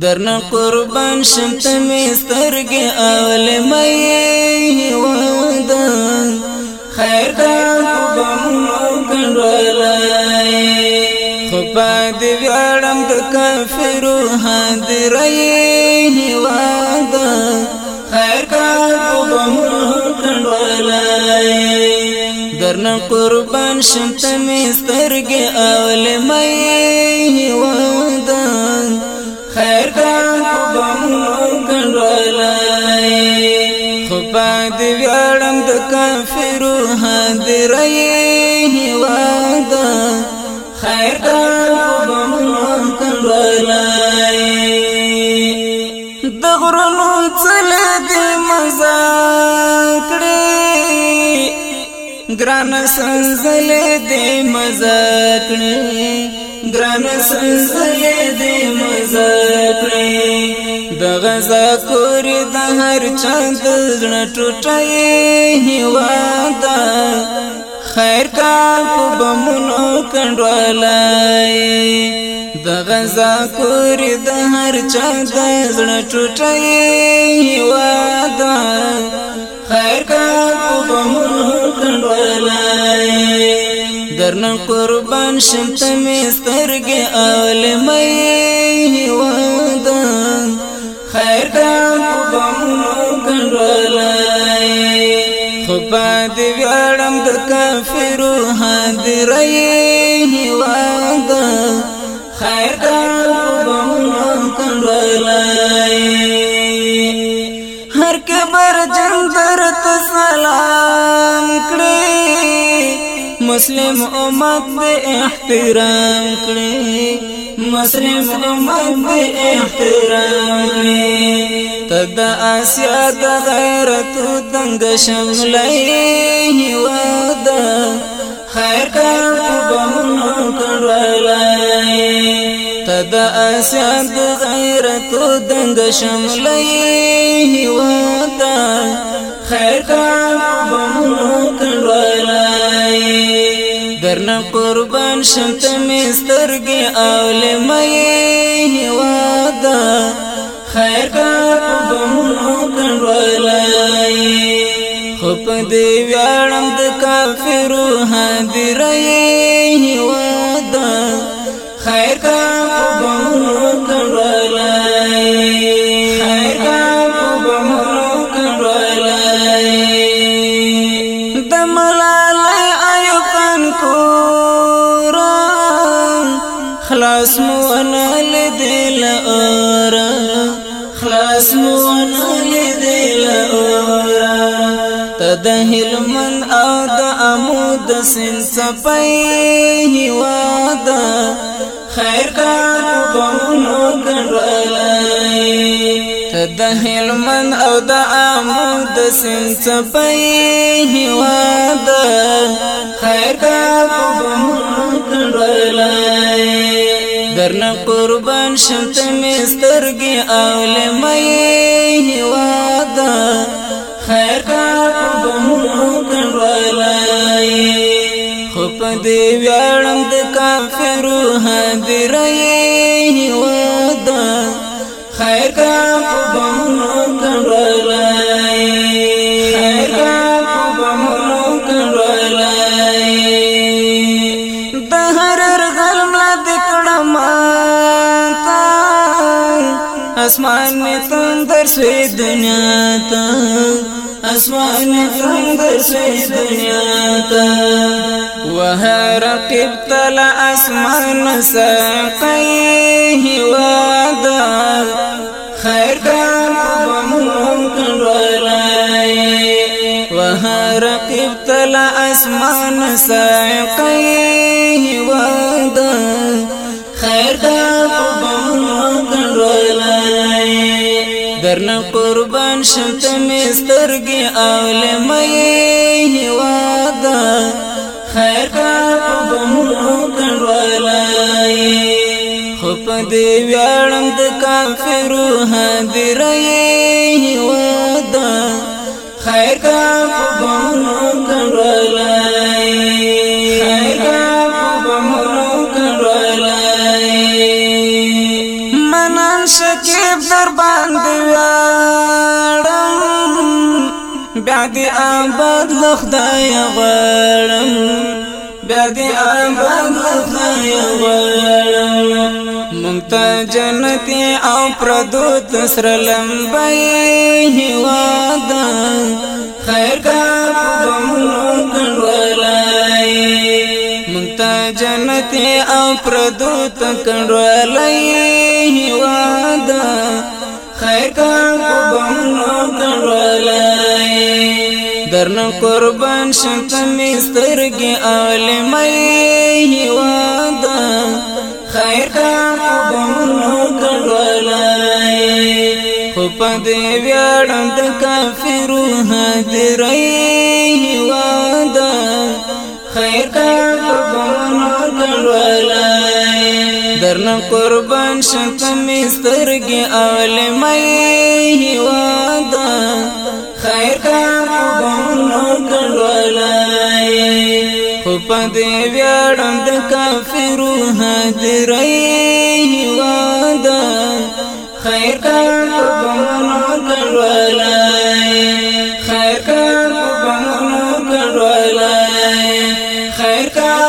درنه قربان شم ته می سترګې اول مې ودا خیر دا کوم ګنډلای خو پد ویړم د کافرو حاضرې ودا خیر دا کوم ګنډلای درنه قربان شم ته می سترګې اول مې ودا باندې ویړم د کافرو حاضرې هیواد خیر د بمون کړلای د غرونو چل دې مزا کړې ګران سنزل دې مزا کړې ګران سنزل دې مزا کړې تازه کور د هر چاند زړه ټوټه هیوادا خیر کار په بمونو کنډولای د غزا کور د هر چاند زړه ټوټه هیوادا خیر کار په بمونو کنډولای درن قربان شم تمې سترګې اول مې هیوادا خیر دا بمونو کنډلای خپا دی وړم د کافرو حاضرې هیواد خیر دا بمونو کنډلای هر کبر جندر ته سلام کړې مسلم امت احترام کړې مسلم امت دی احترامی تد آسیا د غیرت دنګ شملای ودا خیر کار کوبمونو کړلای تد آسیا د غیرت دنګ شملای ودا خیر کار کوبمونو قربان شمت مسترګي او لمې هوادا خیر کار په مونږ کړلای خپ دې ویاړم د کافرو هدیرې هوادا خیر کار خلاص مون لدل اورا خلاص مون لدل اورا تد هلمن او د امود سن سپي وادا خیر کار په مونږ غړلای د هلمن او د امو د سند سپي هوا د خیر کا کړلای درن قربان شمت مسترګي او لمي هوا د خیر کا کړلای خو په دې ویاړم د کافرو هدیرې هوا د خیر کا اسمان می تندر سوی دنیا تا اسمان می تندر سوی دنیا تا وها رقب تل اسمان ساقی هوادا خیر دام ومنهم کنوالائی وها رقب تل اسمان ساقی هوادا درنه قربان شم ته مسترګي او لمې هوادا خیر کا په مونږ کړولای خو په دې ویاړم د کافرو هدیرې هوادا خیر کا په مونږ شپ در باندې وړم بیا دې آباد لخدای غړم بیا دې آباد لخدای غړم مونږ ته جنت او پردو تسر لمبای هواد خیر کا بمونو کړلای مونږ ته جنت او پردو تکړلای هیواد خیر کار کو بمنو کړلای درن قربان شتم سترګې عالمې هیواد خیر کار کو بمنو کړلای خو په دې ویاړ د کافرو حاضرې هیواد درنه قربان شتم سترګې اول مې هوادا خیر کار وګونو کډولای خو په دې ویړم د کافرو حاضرې هوادا خیر کار وګونو کډولای خیر کار وګونو کډولای خیر کار